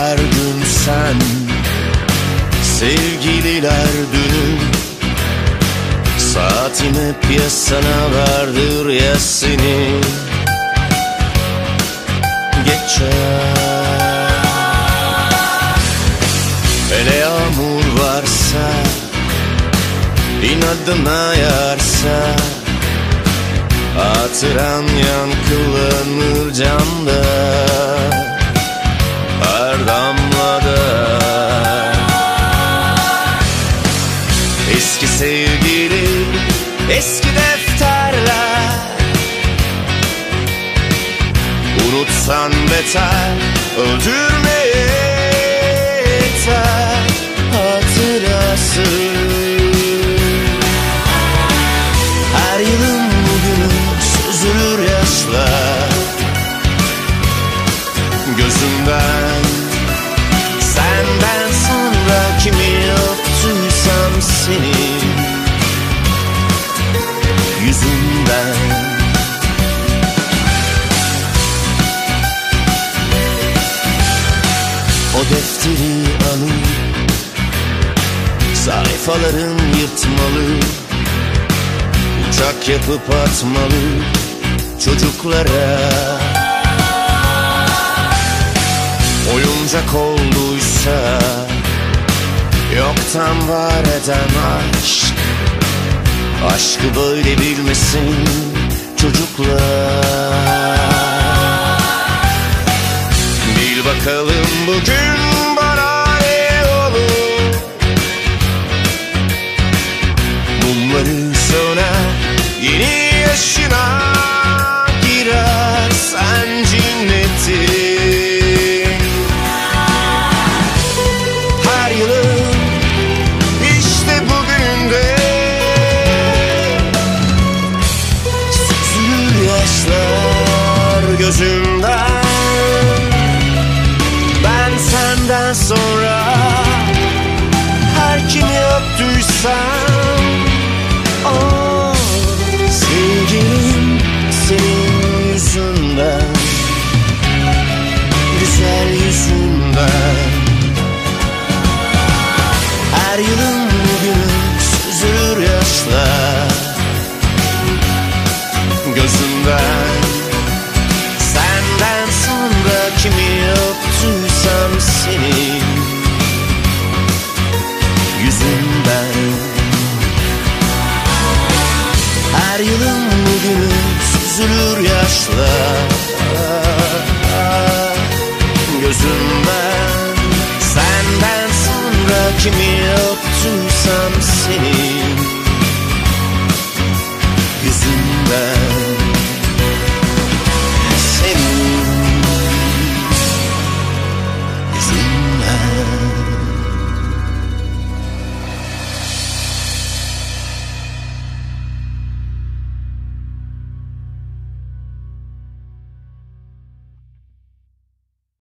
Her gün sen Sevgililer dünü Saatim hep ya sana vardır ya seni. Geçer Hele yağmur varsa inadına yarsa Hatıran yankılanır camda Eski sevgili Eski defterler. Unutsan beter Öldürmeye yeter O defteri alıp Sayfaların yırtmalı. Uçak yapıp atmalı. Çocuklara. Oyuncak olduysa Yoktan var eden aşk. Aşkı böyle bilmesin çocuklar Bakalım bugün bana ne olur? Mumları söner yeni yaşına girer sen cinnetin Her yılın işte bugününde Süzülür yaşlar gözümden yılın bugünü süzülür yaşlar. Gözümden Senden sonra kimi öptüysem seni. Yüzünden. Her yılın bugünü süzülür yaşlar kimi öptüysem seni? Yüzünden